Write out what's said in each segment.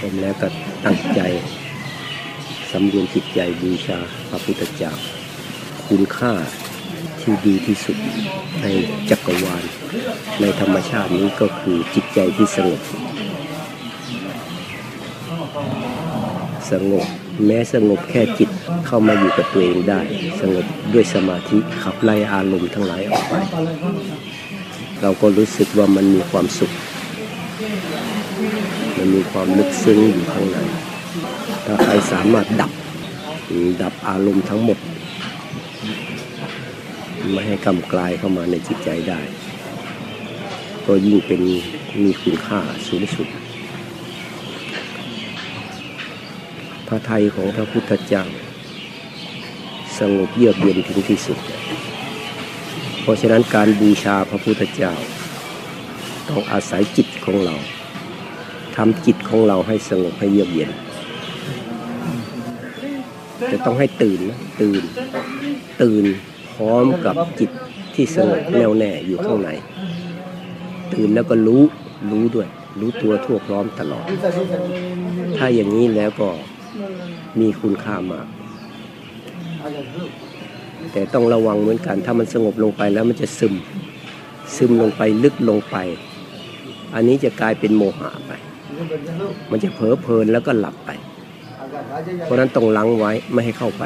ผมแล้วก็ตั้งใจสำรวมจิตใจบูชาพระพุทธเจ้าคุณค่าที่ดีที่สุดในจักรวาล ในธรรมชาตินี้ก็คือจิตใจที่สงบสงบแม้สงบแค่จิตเข้ามาอยู่กับตัวเองได้ สงบด้วยสมาธิขับไล่อารมณ์ทั้งหลายออกไป เราก็รู้สึกว่ามันมีความสุข มันมีความลึกซึ้งอยู่ข้างในถ้าใครสามารถดับ ดับอารมณ์ทั้งหมด ไม่ให้กำกลายเข้ามาในจิตใจได้ ก็ยิ่งเป็นมีคุณค่าสูงสุด พระไทยของพระพุทธเจ้าสงบเยือกเย็นถึงที่สุด เพราะฉะนั้นการบูชาพระพุทธเจ้า ต้องอาศัยจิตของเรา ทำจิตของเราให้สงบให้เยือกเย็น จะต้องให้ตื่นนะตื่น ตื่นพร้อมกับจิตที่สงบแน่วแน่อยู่ข้างใน ตื่นแล้วก็รู้รู้ด้วย รู้ตัวทั่วพร้อมตลอด ถ้าอย่างนี้แล้วก็มีคุณค่ามาก แต่ต้องระวังเหมือนกัน ถ้ามันสงบลงไปแล้วมันจะซึม ซึมลงไปลึกลงไป อันนี้จะกลายเป็นโมหะไป มันจะเผลอเพลินแล้วก็หลับไป เพราะนั้นต้องลังไว้ไม่ให้เข้าไป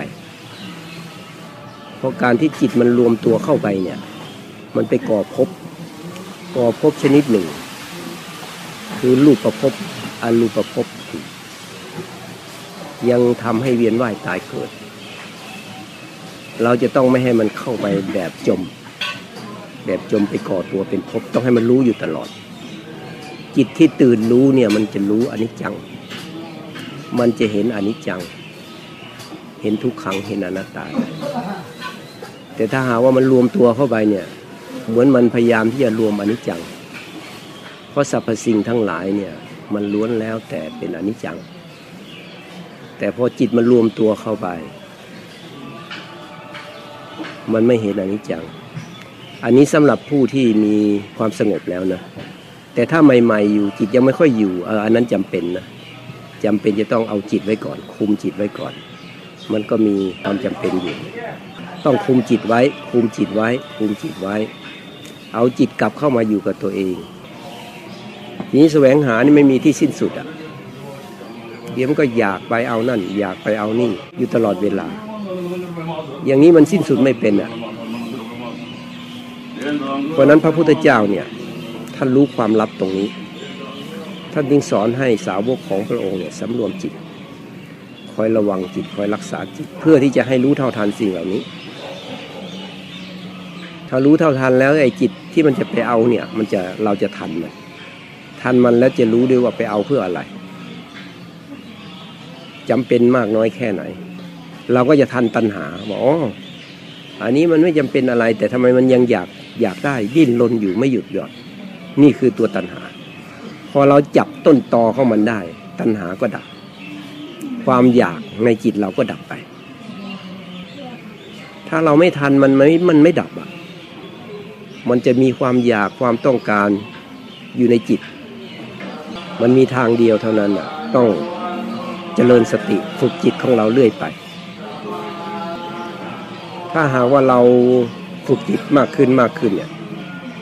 เพราะการที่จิตมันรวมตัวเข้าไปเนี่ย มันไปก่อภพก่อภพชนิดหนึ่ง คือรูปประภพอรูปประภพยังทำให้เวียนว่ายตายเกิด เราจะต้องไม่ให้มันเข้าไปแบบจม แบบจมไปก่อตัวเป็นภพต้องให้มันรู้อยู่ตลอด จิตที่ตื่นรู้เนี่ยมันจะรู้อนิจจัง มันจะเห็นอนิจจัง เห็นทุกขังเห็นอนัตตา แต่ถ้าหาว่ามันรวมตัวเข้าไปเนี่ย เหมือนมันพยายามที่จะรวมอนิจจัง เพราะสรรพสิ่งทั้งหลายเนี่ยมันล้วนแล้วแต่เป็นอนิจจัง แต่พอจิตมันรวมตัวเข้าไป มันไม่เห็นอนิจจัง อันนี้สำหรับผู้ที่มีความสงบแล้วนะ แต่ถ้าใหม่ ๆ อยู่จิตยังไม่ค่อยอยู่เอออันนั้นจำเป็นนะจำเป็นจะต้องเอาจิตไว้ก่อน คุมจิตไว้ก่อน มันก็มีความจำเป็นอยู่ ต้องคุมจิตไว้ คุมจิตไว้ คุมจิตไว้ เอาจิตกลับเข้ามาอยู่กับตัวเองนี้แสวงหานี่ไม่มีที่สิ้นสุดอะเดี๋ยวมันก็อยากไปเอานั่น อยากไปเอานี่ อยู่ตลอดเวลา อย่างนี้มันสิ้นสุดไม่เป็นอะเพราะนั้นพระพุทธเจ้าเนี่ย ท่านรู้ความลับตรงนี้ ท่านจึงสอนให้สาวกของพระองค์เนี่ยสำรวมจิต คอยระวังจิต คอยรักษาจิต เพื่อที่จะให้รู้เท่าทันสิ่งเหล่านี้ ถ้ารู้เท่าทันแล้วไอ้จิตที่มันจะไปเอาเนี่ยมันจะเราจะทันมันทันมันแล้วจะรู้ด้วยว่าไปเอาเพื่ออะไรจำเป็นมากน้อยแค่ไหน เราก็จะทันตัณหาบอกอ๋ออันนี้มันไม่จำเป็นอะไร แต่ทำไมมันยังอยากอยากได้ดิ้นรนอยู่ไม่หยุดหย่อน นี่คือตัวตัณหา พอเราจับต้นตอเข้ามันได้ ตัณหาก็ดับ ความอยากในจิตเราก็ดับไป ถ้าเราไม่ทันมันไม่มันไม่ดับอะ มันจะมีความอยากความต้องการอยู่ในจิต มันมีทางเดียวเท่านั้นอะ ต้องเจริญสติฝึกจิตของเราเรื่อยไป ถ้าหากว่าเราฝึกจิตมากขึ้นมากขึ้นเนี่ย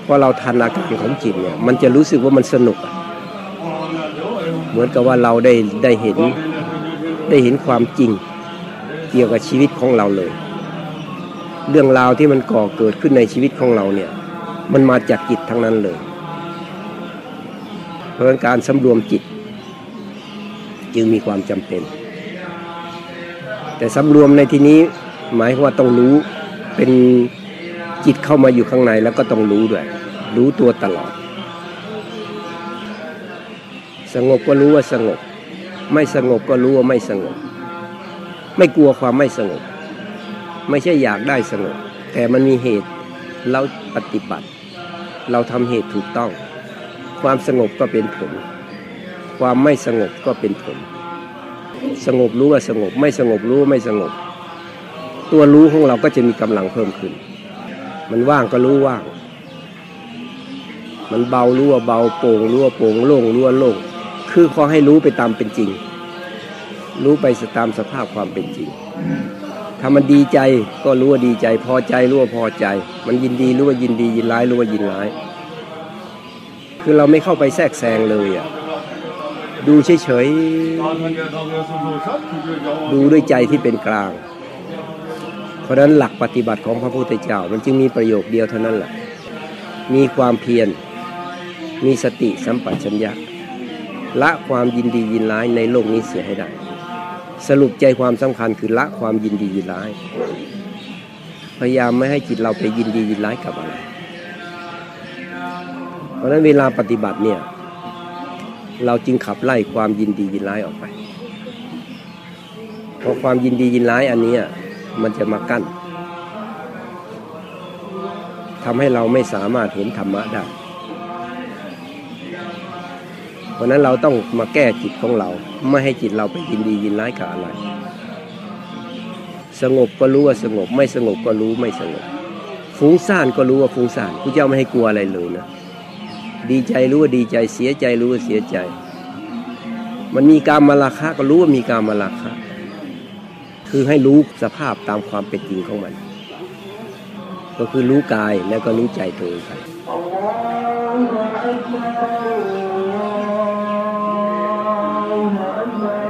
พอเราทันอาการของจิตเนี่ย มันจะรู้สึกว่ามันสนุก เหมือนกับว่าเราได้ได้เห็นได้เห็นความจริงเกี่ยวกับชีวิตของเราเลย เรื่องราวที่มันก่อเกิดขึ้นในชีวิตของเราเนี่ย มันมาจากจิตทั้งนั้นเลย เพราะการสำรวมจิต จึงมีความจำเป็น แต่สำรวมในที่นี้หมายว่าต้องรู้เป็น จิตเข้ามาอยู่ข้างในแล้วก็ต้องรู้ด้วย รู้ตัวตลอด สงบก็รู้ว่าสงบ ไม่สงบก็รู้ว่าไม่สงบ ไม่กลัวความไม่สงบ ไม่ใช่อยากได้สงบ แต่มันมีเหตุเราปฏิบัติ เราทำเหตุถูกต้อง ความสงบก็เป็นผล ความไม่สงบก็เป็นผล สงบรู้ว่าสงบ ไม่สงบรู้ว่าไม่สงบ ตัวรู้ของเราก็จะมีกำลังเพิ่มขึ้น มันว่างก็รู้ว่าง มันเบารู้ว่าเบาโปร่งรู้ว่าโปร่งโล่งรู้ว่าโล่งคือขอให้รู้ไปตามเป็นจริง รู้ไปตามสภาพความเป็นจริง ถ้ามันดีใจก็รู้ว่าดีใจ พอใจรู้ว่าพอใจ มันยินดีรู้ว่ายินดี ยินร้ายรู้ว่ายินร้าย คือเราไม่เข้าไปแทรกแซงเลยอะดูเฉยๆ ดูด้วยใจที่เป็นกลาง เพราะฉะนั้นหลักปฏิบัติของพระพุทธเจ้ามันจึงมีประโยคเดียวเท่านั้นแหละมีความเพียรมีสติสัมปชัญญะละความยินดียินร้ายในโลกนี้เสียให้ได้ สรุปใจความสำคัญคือละความยินดียินร้าย พยายามไม่ให้จิตเราไปยินดียินร้ายกับอะไร เพราะฉะนั้นเวลาปฏิบัติเนี่ย เราจึงขับไล่ความยินดียินร้ายออกไป เพราะความยินดียินร้ายอันนี้ มันจะมากั้นทำให้เราไม่สามารถเห็นธรรมะได้ เพราะนั้นเราต้องมาแก้จิตของเรา ไม่ให้จิตเราไปยินดียินร้ายกับอะไร สงบก็รู้ว่าสงบ ไม่สงบก็รู้ไม่สงบ ฟุ้งซ่านก็รู้ว่าฟุ้งซ่านพระเจ้าไม่ให้กลัวอะไรเลยนะ ดีใจรู้ว่าดีใจ เสียใจรู้ว่าเสียใจ มันมีการมาราคะก็รู้ว่ามีการมาราคะ คือให้รู้สภาพตามความเป็นจริงของมัน ก็คือรู้กายแล้วก็รู้ใจตัวเองไป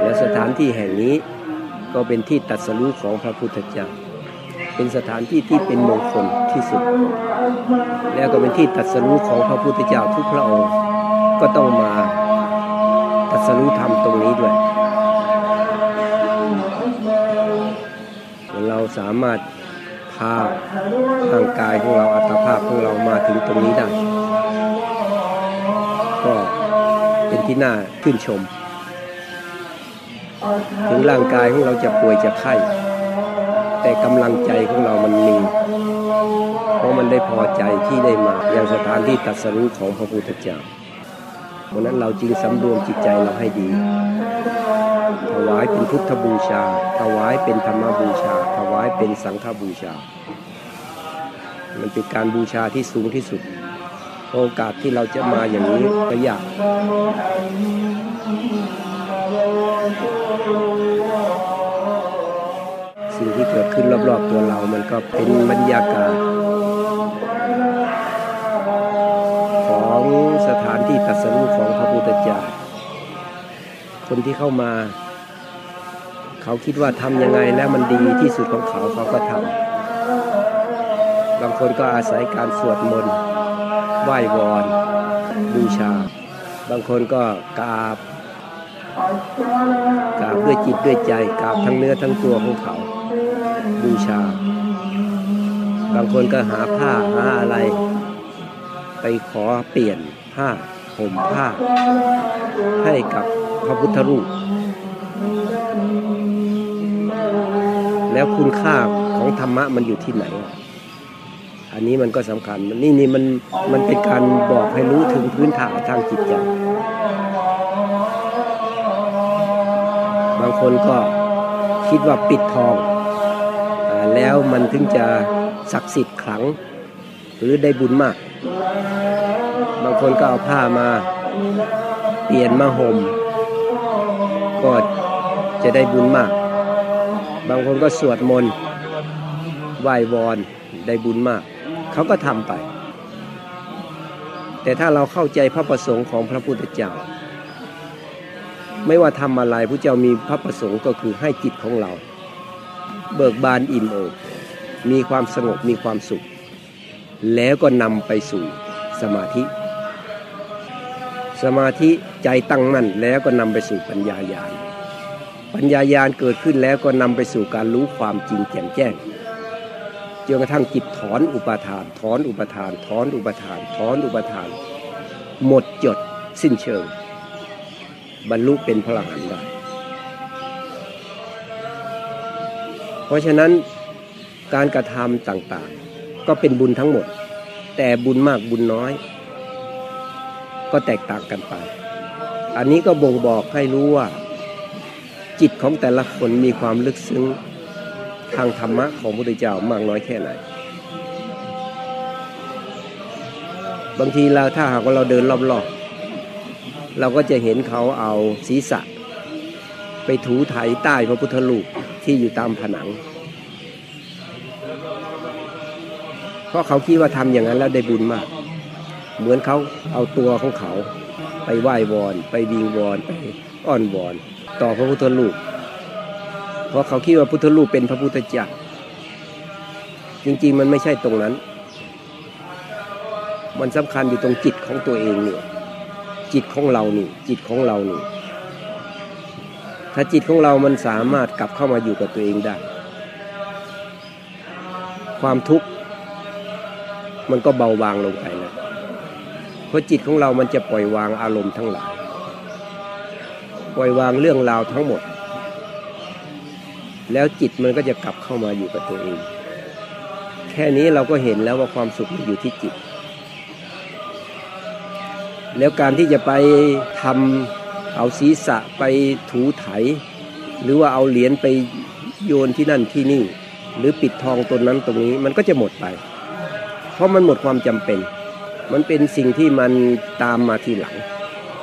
และสถานที่แห่งนี้ก็เป็นที่ตัดสรู้ของพระพุทธเจ้า เป็นสถานที่ที่เป็นมงคลที่สุด แล้วก็เป็นที่ตัดสรู้ของพระพุทธเจ้าทุกพระองค์ ก็ต้องมาตัดสรู้ธรรมตรงนี้ด้วย เราสามารถพาร่างกายของเราอัตภาพของเรามาถึงตรงนี้ได้ ก็เป็นที่น่าชื่นชม ถึงร่างกายของเราจะป่วยจะไข้แต่กำลังใจของเรามันมี เพราะมันได้พอใจที่ได้มาอย่างสถานที่ตรัสรู้ของพระพุทธเจ้าเพราะนั้นเราจึงสำรวมจิตใจเราให้ดีายเป็นพุทธบูชา ถวายเป็นธรรมบูชา ถวายเป็นสังฆบูชา มันเป็นการบูชาที่สูงที่สุด โอกาสที่เราจะมาอย่างนี้ก็ยากสิ่งที่เกิดขึ้นรอบๆตัวเรา มันก็เป็นบรรยากาศของสถานที่ตรัสรู้ของพระพุทธเจ้าคนที่เข้ามา เขาคิดว่าทำยังไงแล้วมันดีที่สุดของเขาเขาก็ทำบางคนก็อาศัยการสวดมนต์ไหว้วอนบูชา บางคนก็กราบกราบด้วยจิตด้วยใจกราบทั้งเนื้อทั้งตัวของเขาบูชา บางคนก็หาผ้าหาอะไร ไปขอเปลี่ยนผ้าห่มผ้า ให้กับพระพุทธรูป แล้วคุณค่าของธรรมะมันอยู่ที่ไหน อันนี้มันก็สำคัญนี่นี่มันมันเป็นการบอกให้รู้ถึงพื้นฐานทางจิตใจบางคนก็คิดว่าปิดทองอแล้วมันถึงจะศักดิ์สิทธิ์ขลัง หรือได้บุญมาก บางคนก็เอาผ้ามาเปลี่ยนมาห่มก็จะได้บุญมาก บางคนก็สวดมนต์ไหว้วอนได้บุญมาก เขาก็ทำไป แต่ถ้าเราเข้าใจพระประสงค์ของพระพุทธเจ้า ไม่ว่าทำอะไรพระเจ้ามีพระประสงค์ก็คือให้จิตของเรา เบิกบานอิ่มเอิบมีความสงบมีความสุข แล้วก็นำไปสู่สมาธิ สมาธิใจตั้งมั่นแล้วก็นำไปสู่ปัญญาญาณ ปัญญาญาณเกิดขึ้นแล้วก็นำไปสู่การรู้ความจริงแจ่มแจ้งจนกระทั่งจิตถอนอุปาทาน ถอนอุปทาน ถอนอุปทาน ถอนอุปทาน หมดจดสิ้นเชิง บรรลุเป็นพระอรหันต์ได้ เพราะฉะนั้นการกระทำต่างๆ ก็เป็นบุญทั้งหมด แต่บุญมากบุญน้อย ก็แตกต่างกันไป อันนี้ก็บ่งบอกให้รู้ว่า จิตของแต่ละคนมีความลึกซึ้งทางธรรมะของพระพุทธเจ้ามากน้อยแค่ไหน บางทีเราถ้าหากว่าเราเดินรอบๆเราก็จะเห็นเขาเอาศีรษะ ไปถูไถใต้พระพุทธรูปที่อยู่ตามผนัง เพราะเขาคิดว่าทำอย่างนั้นแล้วได้บุญมาก เหมือนเขาเอาตัวของเขา ไปไหว้วอน ไปวิงวอน ไปอ้อนวอน ต่อพระพุทธรูป เพราะเขาคิดว่าพุทธรูปเป็นพระพุทธเจ้าจริงๆมันไม่ใช่ตรงนั้น มันสำคัญอยู่ตรงจิตของตัวเองเนี่ยจิตของเรานี่จิตของเรานี่ถ้าจิตของเรามันสามารถกลับเข้ามาอยู่กับตัวเองได้ ความทุกข์มันก็เบาบางลงไปนะเพราะจิตของเรามันจะปล่อยวางอารมณ์ทั้งหลาย ปล่อยวางเรื่องราวทั้งหมด แล้วจิตมันก็จะกลับเข้ามาอยู่กับตัวเอง แค่นี้เราก็เห็นแล้วว่าความสุขมันอยู่ที่จิต แล้วการที่จะไปทำเอาศีรษะไปถูไถ หรือว่าเอาเหรียญไปโยนที่นั่นที่นี่ หรือปิดทองตนนั้นตรงนี้มันก็จะหมดไป เพราะมันหมดความจำเป็น มันเป็นสิ่งที่มันตามมาทีหลัง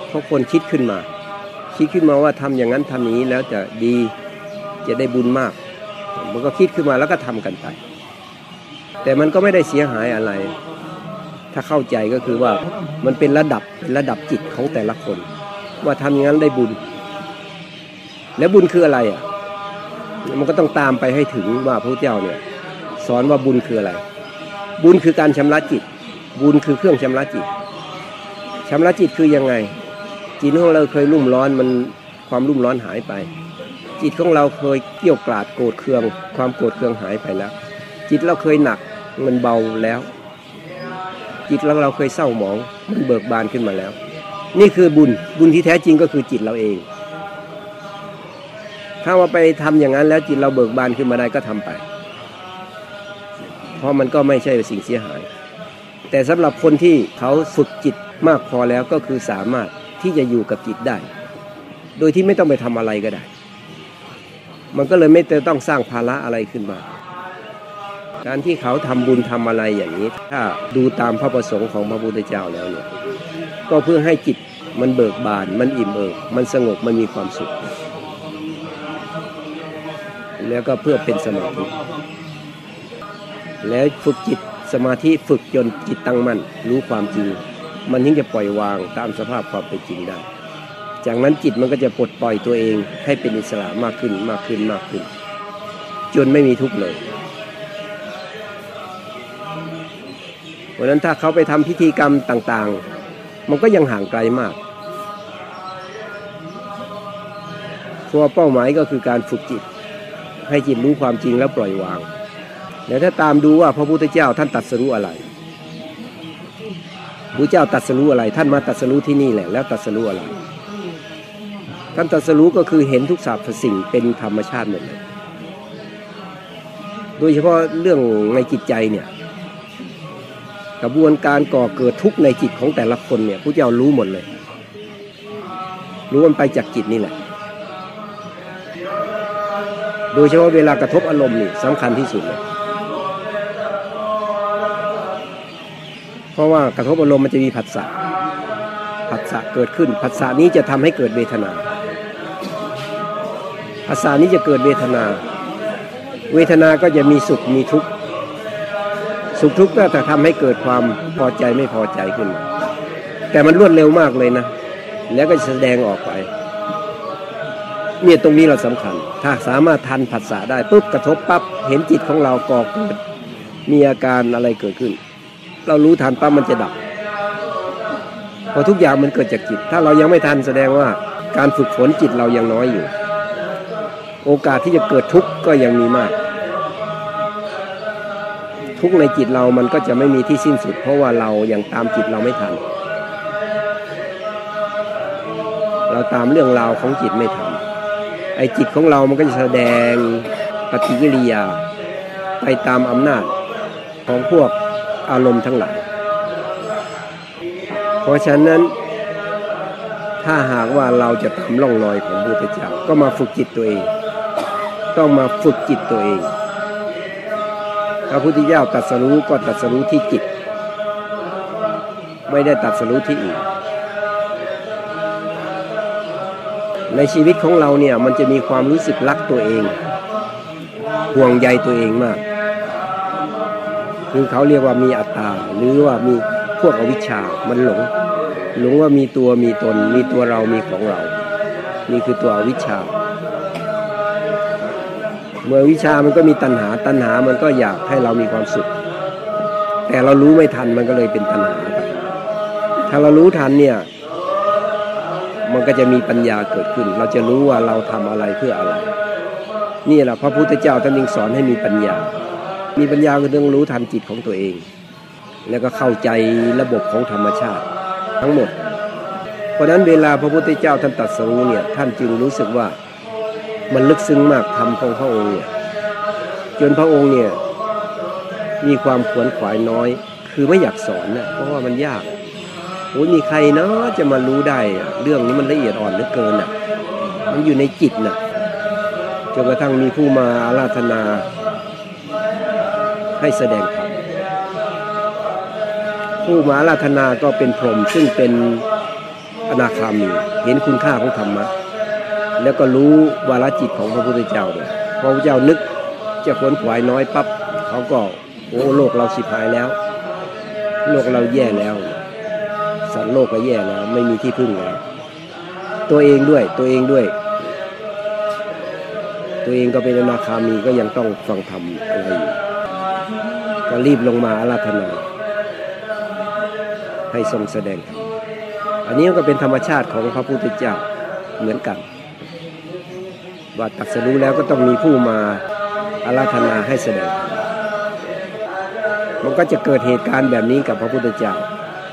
เพราะคนคิดขึ้นมา คิดขึ้นมาว่าทำอย่างนั้นทำอย่านี้แล้วจะดีจะได้บุญมาก มันก็คิดขึ้นมาแล้วก็ทำกันไป แต่มันก็ไม่ได้เสียหายอะไร ถ้าเข้าใจก็คือว่ามันเป็นระดับเป็นระดับจิตของแต่ละคน ว่าทำอย่างนั้นได้บุญ แล้วบุญคืออะไรอะ มันก็ต้องตามไปให้ถึงว่าพระเจ้าเนี่ย สอนว่าบุญคืออะไร บุญคือการชำระจิต บุญคือเครื่องชำระจิตชำระจิตคือยังไง จิตของเราเคยรุ่มร้อนมันความรุ่มร้อนหายไป จิตของเราเคยเกี่ยวกราดโกรธเคือง ความโกรธเคืองหายไปแล้ว จิตเราเคยหนักมันเบาแล้ว จิตเราเราเคยเศร้าหมองมันเบิกบานขึ้นมาแล้ว นี่คือบุญบุญที่แท้จริงก็คือจิตเราเอง ถ้าว่าไปทำอย่างนั้นแล้วจิตเราเบิกบานขึ้นมาได้ก็ทำไป เพราะมันก็ไม่ใช่สิ่งเสียหาย แต่สำหรับคนที่เขาฝึกจิตมากพอแล้วก็คือสามารถ ที่จะอยู่กับจิตได้ โดยที่ไม่ต้องไปทำอะไรก็ได้ มันก็เลยไม่ต้องสร้างภาระอะไรขึ้นมา การที่เขาทำบุญทำอะไรอย่างนี้ ถ้าดูตามพระประสงค์ของพระพุทธเจ้าแล้วเนี่ยก็เพื่อให้จิตมันเบิกบาน มันอิ่มเอิบมันสงบมันมีความสุข แล้วก็เพื่อเป็นสมาธิแล้วฝึกจิตสมาธิฝึกจนจิตตั้งมั่นรู้ความจริง มันถึงจะปล่อยวางตามสภาพความเป็นจริงได้ จากนั้นจิตมันก็จะปลดปล่อยตัวเองให้เป็นอิสระมากขึ้นมากขึ้นมากขึ้น จนไม่มีทุกข์เลยเพราะนั้นถ้าเขาไปทำพิธีกรรมต่างๆ มันก็ยังห่างไกลมากตัวเป้าหมายก็คือการฝึกจิต ให้จิตรู้ความจริงแล้วปล่อยวาง แล้วถ้าตามดูว่าพระพุทธเจ้าท่านตัดสรู้อะไร พระเจ้าตัดสรู้อะไร ท่านมาตัดสรู้ที่นี่แหละ แล้วตัดสรู้อะไร ท่านตัดสรู้ก็คือเห็นทุกสรรพสิ่งเป็นธรรมชาติหมดเลย โดยเฉพาะเรื่องในจิตใจเนี่ย กระบวนการก่อเกิดทุกข์ในจิตของแต่ละคนเนี่ยพระเจ้ารู้หมดเลย รู้มันไปจากจิตนี่แหละ โดยเฉพาะเวลากระทบอารมณ์นี่สำคัญที่สุดเลย ราะว่ากระทบอารมณ์มันจะมีผัสสะผัสสะเกิดขึ้นผัสสะนี้จะทำให้เกิดเวทนาผัสสะนี้จะเกิดเวทนา เวทนาก็จะมีสุขมีทุกข์สุขทุกข์ก็จะทำให้เกิดความพอใจไม่พอใจขึ้น แต่มันรวดเร็วมากเลยนะ แล้วก็แสดงออกไปเนี่ยตรงนี้เราสำคัญ ถ้าสามารถทันผัสสะได้ปุ๊บกระทบปั๊บเห็นจิตของเราก่อเกิดมีอาการอะไรเกิดขึ้น เรารู้ทันปั๊บมันจะดับเพราะทุกอย่างมันเกิดจากจิต ถ้าเรายังไม่ทันแสดงว่าการฝึกฝนจิตเรายังน้อยอยู่ โอกาสที่จะเกิดทุกข์ก็ยังมีมาก ทุกข์ในจิตเรามันก็จะไม่มีที่สิ้นสุด เพราะว่าเรายังตามจิตเราไม่ทัน เราตามเรื่องราวของจิตไม่ทัน ไอ้จิตของเรามันก็จะแสดงปฏิกิริยา ไปตามอำนาจของพวก อารมณ์ทั้งหลาย เพราะฉะนั้น ถ้าหากว่าเราจะทำล่องรอยของพระพุทธเจ้าก็มาฝึกจิตตัวเอง ต้องมาฝึกจิตตัวเอง พระพุทธเจ้าตรัสรู้ก็ตรัสรู้ที่จิต ไม่ได้ตรัสรู้ที่อื่นในชีวิตของเราเนี่ยมันจะมีความรู้สึกรักตัวเอง ห่วงใยตัวเองมาก คือเขาเรียกว่ามีอัตตาหรือว่ามีพวกอวิชชา มันหลง หลงว่ามีตัวมีตน มีตัวเรามีของเรา นี่คือตัวอวิชชา เมื่อวิชามันก็มีตัณหา ตัณหามันก็อยากให้เรามีความสุข แต่เรารู้ไม่ทันมันก็เลยเป็นตัณหาไปถ้าเรารู้ทันเนี่ย มันก็จะมีปัญญาเกิดขึ้น เราจะรู้ว่าเราทำอะไรเพื่ออะไร นี่แหละพระพุทธเจ้าท่านจึงสอนให้มีปัญญา มีปัญญาก็ต้องรู้ทันจิตของตัวเอง แล้วก็เข้าใจระบบของธรรมชาติทั้งหมด เพราะนั้นเวลาพระพุทธเจ้าท่านตรัสรู้เนี่ยท่านจึงรู้สึกว่ามันลึกซึ้งมากธรรมของพระองค์เนี่ยจนพระองค์เนี่ยมีความขวนขวายน้อย คือไม่อยากสอนนะเพราะว่ามันยากโอ้ยมีใครเนาะจะมารู้ได้ เรื่องนี้มันละเอียดอ่อนเหลือเกินอะ มันอยู่ในจิตน่ะจนกระทั่งมีผู้มาอาราธนา ให้แสดงธรรมผู้มาอาราธนาก็เป็นพรหมซึ่งเป็นอนาคามีเห็นคุณค่าของธรรมะแล้วก็รู้วาลจิตของพระพุทธเจ้าด้วยพระพุทธเจ้านึกจะขวนขวายน้อยปั๊บเขาก็โอ้โลกเราสิบหายแล้ว โลกเราแย่แล้ว สัตว์โลกก็แย่แล้ว ไม่มีที่พึ่งแล้ว ตัวเองด้วยตัวเองด้วย ตัวเองก็เป็นอนาคามีก็ยังต้องฟังธรรมอะไรอยู่ ก็รีบลงมาอาราธนา ให้ทรงแสดง อันนี้ก็เป็นธรรมชาติของพระพุทธเจ้าเหมือนกัน ว่าตรัสรู้แล้วก็ต้องมีผู้มาอาราธนาให้แสดง มันก็จะเกิดเหตุการณ์แบบนี้กับพระพุทธเจ้า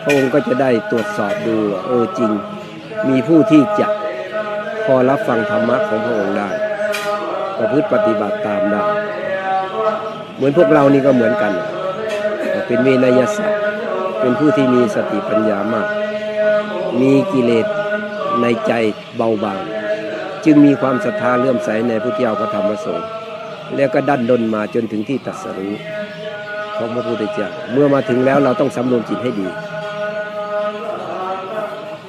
พระองค์ก็จะได้ตรวจสอบดูเออจริง มีผู้ที่จะพอรับฟังธรรมะของพระองค์ได้ประพฤติปฏิบัติตามได้ เหมือนพวกเรานี่ก็เหมือนกัน เป็นเวนยสัตว์เป็นผู้ที่มีสติปัญญามาก มีกิเลสในใจเบาบาง จึงมีความศรัทธาเลื่อมใสในพุทธเจ้าพระธรรมพระสงฆ์แล้วก็ดันดนมาจนถึงที่ตรัสรู้ของพระพุทธเจ้าเมื่อมาถึงแล้วเราต้องสำรวมจิตให้ดี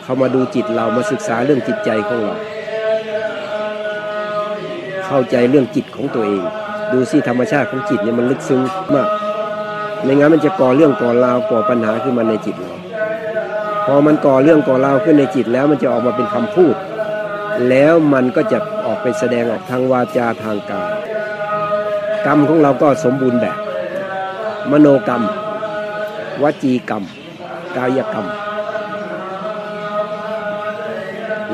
เขามาดูจิตเรามาศึกษาเรื่องจิตใจของเรา เข้าใจเรื่องจิตของตัวเอง ดูสิธรรมชาติของจิตเนี่ยมันลึกซึ้งมาก ไม่งั้นมันจะก่อเรื่องก่อราวก่อปัญหาขึ้นมาในจิตเราพอมันก่อเรื่องก่อราวขึ้นในจิตแล้วมันจะออกมาเป็นคำพูด แล้วมันก็จะออกไปแสดงออกทางวาจาทางกายกรรมของเราก็สมบูรณ์แบบ มโนกรรม วจีกรรม กายกรรม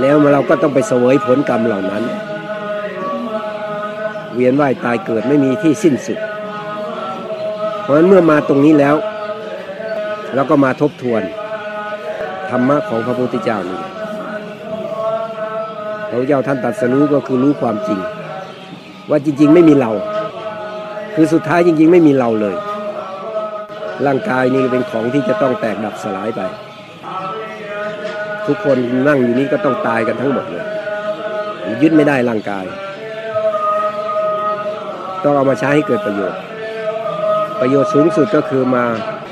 แล้วเราก็ต้องไปเสวยผลกรรมเหล่านั้น เวียนว่ายตายเกิดไม่มีที่สิ้นสุด เพราะฉะนั้นเมื่อมาตรงนี้แล้วเราก็มาทบทวน ธรรมะของพระพุทธเจ้านี่พระพุทธเจ้าท่านตรัสรู้ก็คือรู้ความจริง ว่าจริง ๆ ไม่มีเรา คือสุดท้ายจริง ๆ ไม่มีเราเลย ร่างกายนี่เป็นของที่จะต้องแตกดับสลายไป ทุกคนนั่งอยู่นี้ก็ต้องตายกันทั้งหมดเลยยึดไม่ได้ร่างกาย ต้องเอามาใช้ให้เกิดประโยชน์ ประโยชน์สูงสุดก็คือมา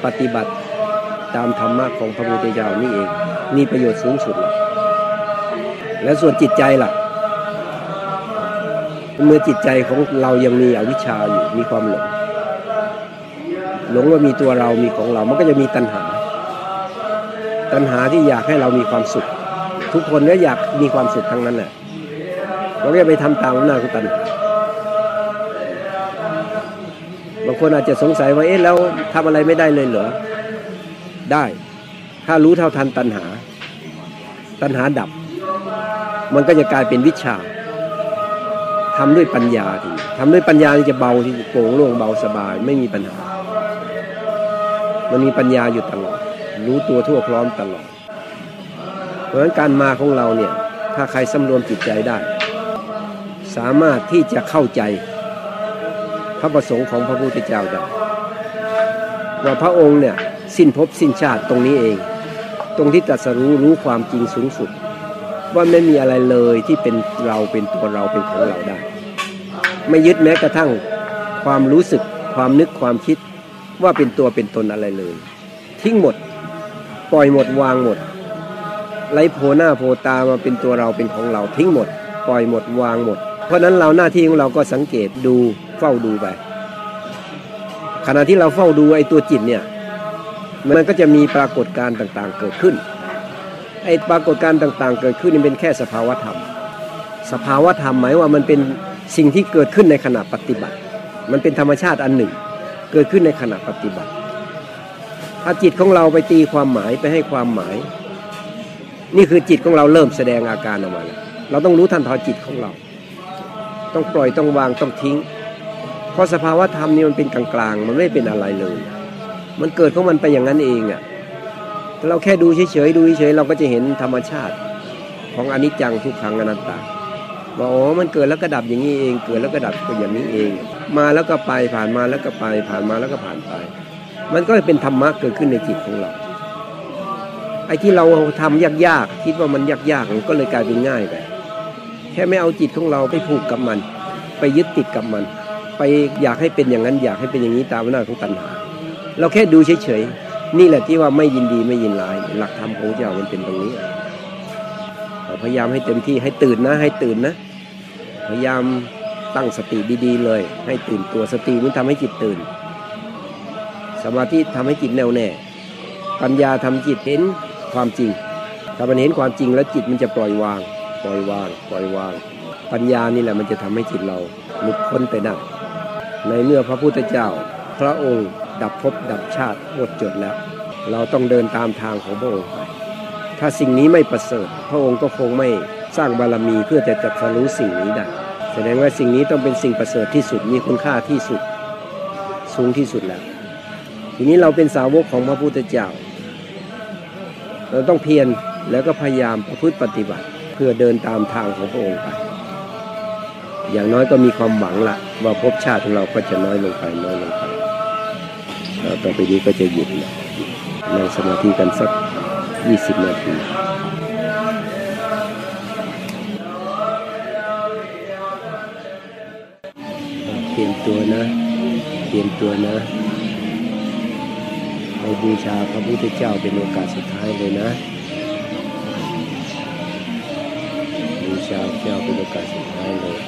ปฏิบัติตามธรรมะของพระพุทธเจ้านี่เองนี่ประโยชน์สูงสุดละแล้วส่วนจิตใจล่ะ เมื่อจิตใจของเรายังมีอวิชชาอยู่มีความหลงหลงว่ามีตัวเรามีของเรา มันก็จะมีตัณหา ตัณหาที่อยากให้เรามีความสุข ทุกคนก็อยากมีความสุขทั้งนั้นแหละเราก็จะไปทำตามอำนาจของตัณหา บางคนอาจจะสงสัยว่าเอ๊ะแล้วทำอะไรไม่ได้เลยเหรอได้ ถ้ารู้เท่าทันตัณหา ตัณหาดับ มันก็จะกลายเป็นวิชาทำด้วยปัญญาทีทำด้วยปัญญาที่จะเบาที่โปร่งโล่งเบาสบาย ไม่มีปัญหา มันมีปัญญาอยู่ตลอด รู้ตัวทั่วพร้อมตลอด เพราะฉะนั้นการมาของเราเนี่ย ถ้าใครสำรวมจิตใจได้ สามารถที่จะเข้าใจ พระประสงค์ของพระพุทธเจ้าได้ว่าพระองค์เนี่ยสิ้นภพสิ้นชาติตรงนี้เอง ตรงที่ตรัสรู้รู้ความจริงสูงสุด ว่าไม่มีอะไรเลยที่เป็นเราเป็นตัวเราเป็นของเราได้ ไม่ยึดแม้กระทั่งความรู้สึกความนึกความคิดว่าเป็นตัวเป็นตนอะไรเลย ทิ้งหมด ปล่อยหมดวางหมดไรโผหน้าโผตามาเป็นตัวเราเป็นของเราทิ้งหมด ปล่อยหมดวางหมด เพราะนั้นเราหน้าที่ของเราก็สังเกตดู เฝ้าดูไป ขณะที่เราเฝ้าดูไอ้ตัวจิตเนี่ย มันก็จะมีปรากฏการณ์ต่างๆเกิดขึ้น ไอ้ปรากฏการณ์ต่างๆ เกิดขึ้นนี่เป็นแค่สภาวธรรม สภาวธรรมหมายว่ามันเป็นสิ่งที่เกิดขึ้นในขณะปฏิบัติ มันเป็นธรรมชาติอันหนึ่ง เกิดขึ้นในขณะปฏิบัติ ถ้าจิตของเราไปตีความหมายไปให้ความหมาย นี่คือจิตของเราเริ่มแสดงอาการออกมาแล้วเราต้องรู้ทันทอจิตของเรา ต้องปล่อยต้องวางต้องทิ้ง เพราะสภาวะธรรมนี่มันเป็นกลางๆ มันไม่เป็นอะไรเลย มันเกิดของมันไปอย่างนั้นเองอะ่ะเราแค่ดูเฉยๆ ดูเฉยๆ เราก็จะเห็นธรรมชาติของอนิจจังทุกขังอนัตตาว่าอ๋อ มันเกิดแล้วก็ดับอย่างนี้เอง เกิดแล้วก็ดับก็อย่างนี้เอง มาแล้วก็ไปผ่านมาแล้วก็ไป ผ่านมาแล้วก็ผ่านไป มันก็เป็นธรรมะเกิดขึ้นในจิตของเรา ไอ้ที่เราทำยากๆ คิดว่ามันยากๆ มันก็เลยกลายเป็นง่ายไป แค่ไม่เอาจิตของเราไปผูกกับมัน ไปยึดติดกับมัน ไปอยากให้เป็นอย่างนั้นอยากให้เป็นอย่างนี้ตามอำนาจของตัณหา เราแค่ดูเฉยๆนี่แหละที่ว่าไม่ยินดีไม่ยินร้าย หลักธรรมของเจ้ามันเป็นตรงนี้พยายามให้เต็มที่ให้ตื่นนะ ให้ตื่นนะ พยายามตั้งสติดีๆเลย ให้ตื่นตัวสติมันทำให้จิตตื่น สมาธิทำให้จิตแน่วแน่ ปัญญาทำจิตเห็นความจริงถ้ามันเห็นความจริงแล้วจิตมันจะปล่อยวาง ปล่อยวาง ปล่อยวาง ปัญญานี่แหละมันจะทำให้จิตเราหลุดพ้นไปได้ ในเมื่อพระพุทธเจ้า พระองค์ดับภพดับชาติหมดจดแล้ว เราต้องเดินตามทางของพระองค์ไป ถ้าสิ่งนี้ไม่ประเสริฐ พระองค์ก็คงไม่สร้างบารมีเพื่อจะจัดสรู้สิ่งนี้ได้แสดงว่าสิ่งนี้ต้องเป็นสิ่งประเสริฐที่สุดมีคุณค่าที่สุด สูงที่สุดแล้ว ทีนี้เราเป็นสาวกของพระพุทธเจ้า เราต้องเพียรแล้วก็พยายามประพฤติปฏิบัติ เพื่อเดินตามทางของพระองค์ไป อย่างน้อยก็มีความหวังละว่าภพชาติของเราก็จะน้อยลงไปน้อยลงไปแล้วต่อไปนี้ก็จะหยุดแล้วนั่งสมาธิกันสัก 20 นาทีเตรียมตัวนะ เตรียมตัวนะเราบูชาพระพุทธเจ้าเป็นโอกาสสุดท้ายเลยนะบูชาพระเจ้าเป็นโอกาสสุดท้ายเลย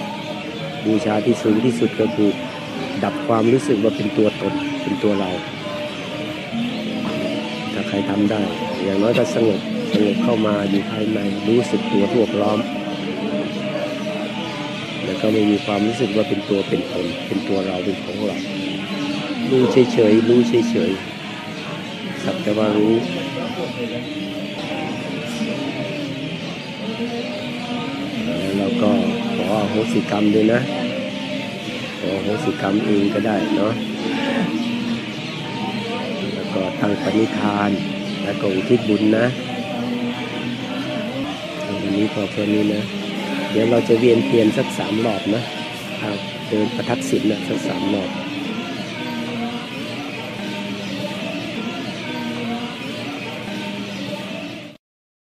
บูชาที่สูงที่สุดก็คือ ดับความรู้สึกว่าเป็นตัวตนเป็นตัวเรา ถ้าใครทำได้ อย่างน้อยก็สงบสงบเข้ามาอยู่ภายในรู้สึกตัวทั่วพร้อม แล้วก็ไม่มีความรู้สึกว่าเป็นตัวเป็นตนเป็นตัวเราเป็นของเรารู้เฉยๆรู้เฉยๆสักแต่ว่ารู้แล้วเราก็ โหสิกรรมด้วยนะขอโหสิกรรมเองก็ได้เนาะแล้วก็ตั้งปณิธาน แล้วก็อุทิศบุญนะวันนี้พอแค่นี้นะ เดี๋ยวเราจะเวียนเทียนสักสามรอบนะเดินประทักษิณนะสักสามรอบ